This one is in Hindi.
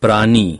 प्राणी।